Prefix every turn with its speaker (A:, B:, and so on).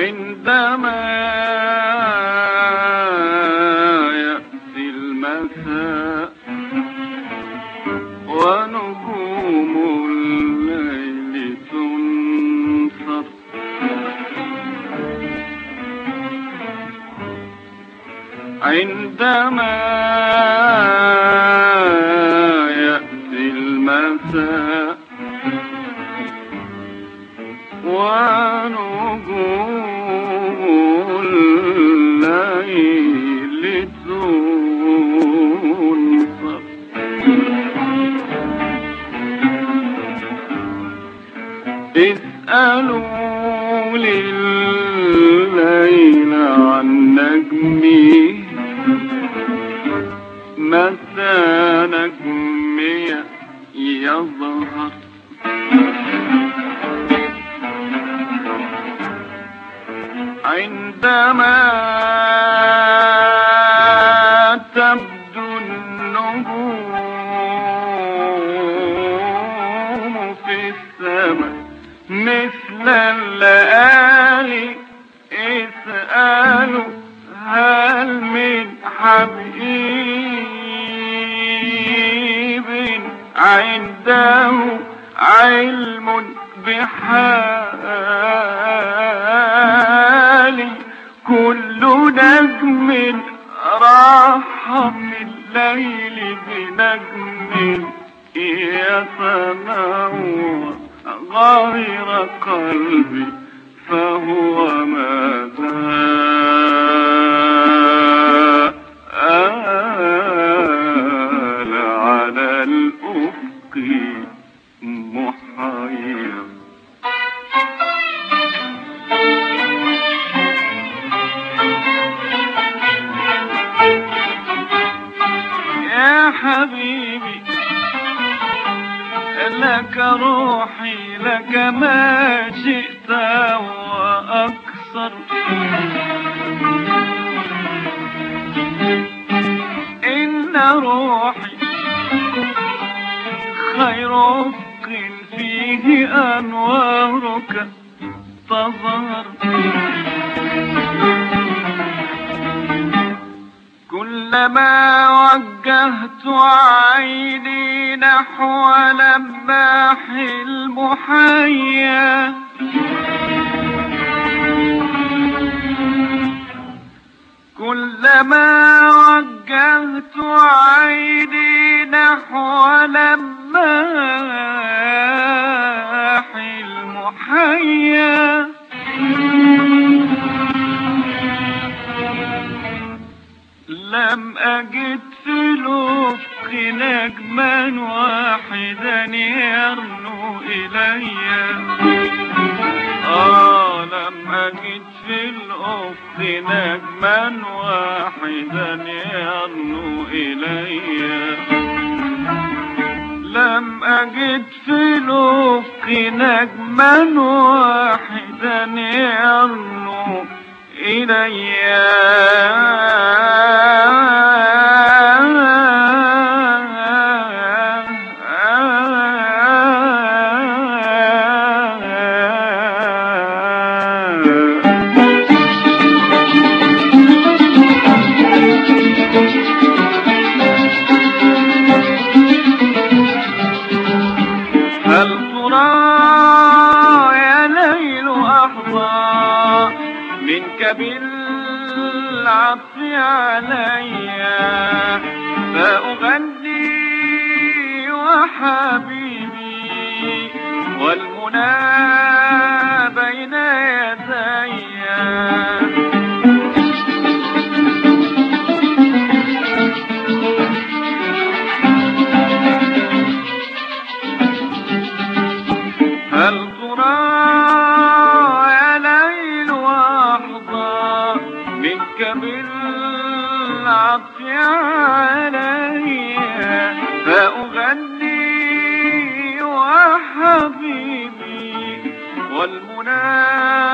A: عندما يأتي المساء ونجوم الليل تنصر. عندما يأتي المساء اسألوا لليل عن نجمي متى نجمي يظهر؟ عندما مثل الليالي اسألوا هل من حبيب عنده علم بحالي كل نجم راح الليل بنجم يتنور غير قلبي فهو ماذا؟ آل على الأفق محير يا حبيبي لك روحي لك ما شئت وأكثر. إن روحي خير رفق فيه أنوارك تظهر. كلما وجهت عيني نحو لماح المحيا. كلما وجهت عيني نحو لماح المحيا. لم أجد في الأفق نجما واحدا يرنو إلي. آه لم أجد في الأفق نجما واحدا يرنو إلي. لم أجد في الأفق نجما واحدا يرنو إلي. بالعطف علي فأغني وحبيبي والمنى بين يدي هل ترى والمنام